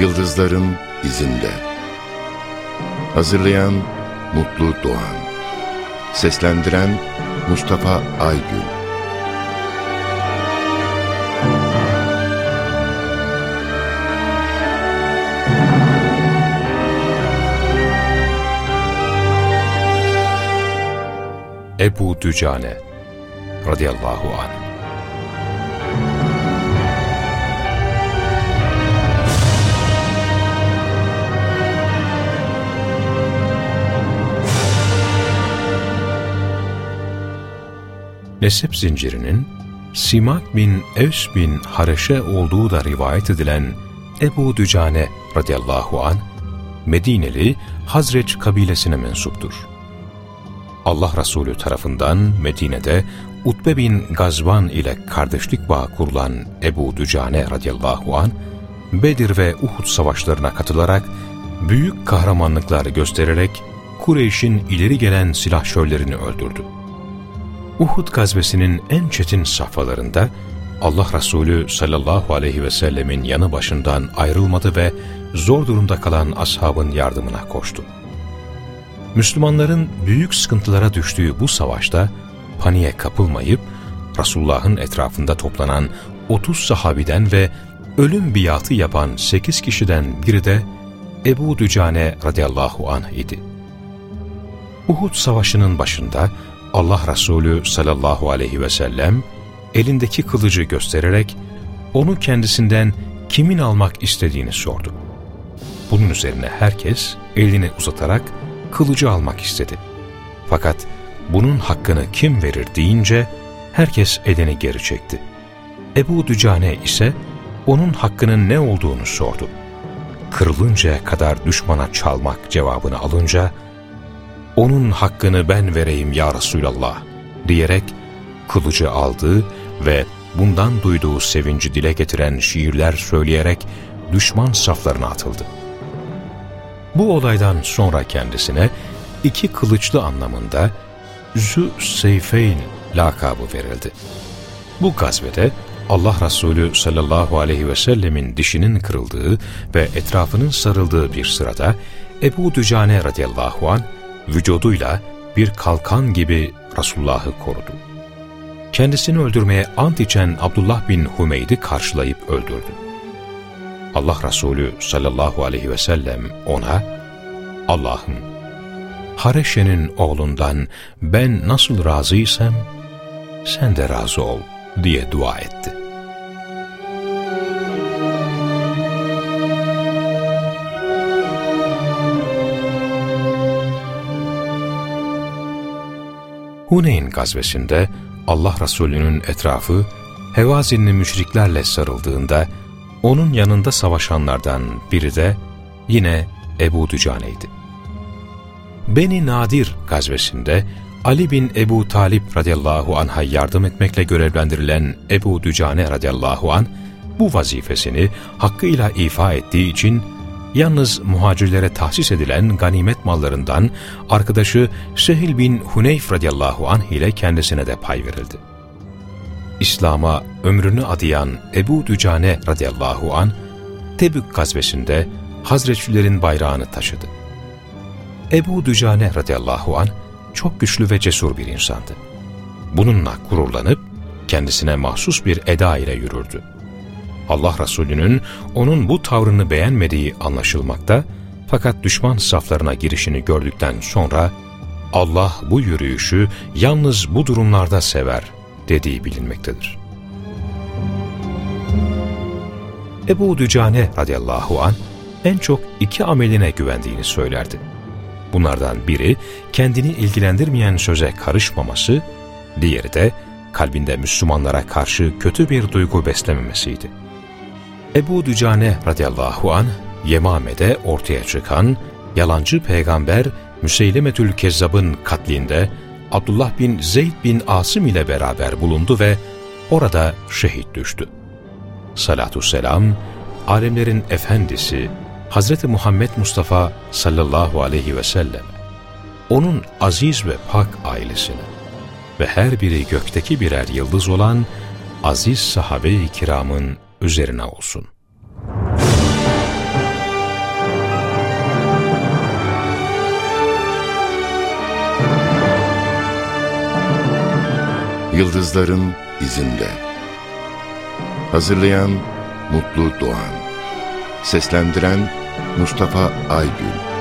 Yıldızların izinde. Hazırlayan Mutlu Doğan. Seslendiren Mustafa Aygün. Ebu Dücane radıyallahu anh Nesep zincirinin Simak bin Evs bin Hareşe olduğu da rivayet edilen Ebu Dücane radıyallahu an Medineli Hazreç kabilesine mensuptur. Allah Resulü tarafından Medine'de Utbe bin Gazvan ile kardeşlik bağı kurulan Ebu Dücane radıyallahu an Bedir ve Uhud savaşlarına katılarak büyük kahramanlıklar göstererek Kureyş'in ileri gelen silahşörlerini öldürdü. Uhud gazvesinin en çetin safhalarında Allah Resulü sallallahu aleyhi ve sellemin yanı başından ayrılmadı ve zor durumda kalan ashabın yardımına koştu. Müslümanların büyük sıkıntılara düştüğü bu savaşta paniğe kapılmayıp Resulullah'ın etrafında toplanan 30 sahabiden ve ölüm biatı yapan 8 kişiden biri de Ebu Dücane radıyallahu anh idi. Uhud savaşının başında Allah Resulü sallallahu aleyhi ve sellem elindeki kılıcı göstererek onu kendisinden kimin almak istediğini sordu. Bunun üzerine herkes elini uzatarak kılıcı almak istedi. Fakat bunun hakkını kim verir deyince herkes elini geri çekti. Ebu Dücane ise onun hakkının ne olduğunu sordu. Kırılıncaya kadar düşmana çalmak cevabını alınca onun hakkını ben vereyim ya Resulallah diyerek kılıcı aldı ve bundan duyduğu sevinci dile getiren şiirler söyleyerek düşman saflarına atıldı. Bu olaydan sonra kendisine iki kılıçlı anlamında Zü Seyfeyn lakabı verildi. Bu gazvede Allah Resulü sallallahu aleyhi ve sellemin dişinin kırıldığı ve etrafının sarıldığı bir sırada Ebu Dücane radıyallahu an vücuduyla bir kalkan gibi Resulullah'ı korudu. Kendisini öldürmeye ant içen Abdullah bin Humeyd'i karşılayıp öldürdü. Allah Resulü sallallahu aleyhi ve sellem ona, Allah'ım, Hareşe'nin oğlundan ben nasıl razıysam, sen de razı ol diye dua etti. Huneyn gazvesinde Allah Resulü'nün etrafı Hevazinli müşriklerle sarıldığında onun yanında savaşanlardan biri de yine Ebu Dücane'ydi. Beni Nadir gazvesinde Ali bin Ebu Talip radıyallahu anh'a yardım etmekle görevlendirilen Ebu Dücane radıyallahu an bu vazifesini hakkıyla ifa ettiği için yalnız muhacirlere tahsis edilen ganimet mallarından arkadaşı Sehil bin Huneyf radıyallahu anh ile kendisine de pay verildi. İslam'a ömrünü adayan Ebu Dücane radıyallahu an Tebük gazvesinde Hazretçilerin bayrağını taşıdı. Ebu Dücane radıyallahu an çok güçlü ve cesur bir insandı. Bununla gururlanıp kendisine mahsus bir eda ile yürürdü. Allah Resulü'nün onun bu tavrını beğenmediği anlaşılmakta fakat düşman saflarına girişini gördükten sonra Allah bu yürüyüşü yalnız bu durumlarda sever dediği bilinmektedir. Ebu Dücane radıyallahu an en çok iki ameline güvendiğini söylerdi. Bunlardan biri kendini ilgilendirmeyen söze karışmaması, diğeri de kalbinde Müslümanlara karşı kötü bir duygu beslememesiydi. Ebu Dücane radıyallahu an Yemame'de ortaya çıkan yalancı peygamber Müseylemetül Kezzab'ın katlinde Abdullah bin Zeyd bin Asım ile beraber bulundu ve orada şehit düştü. Salatü selam, alemlerin efendisi Hz. Muhammed Mustafa sallallahu aleyhi ve sellem, onun aziz ve pak ailesine ve her biri gökteki birer yıldız olan aziz sahabe-i kiramın üzerine olsun. Yıldızların izinde. Hazırlayan Mutlu Doğan. Seslendiren Mustafa Aygül.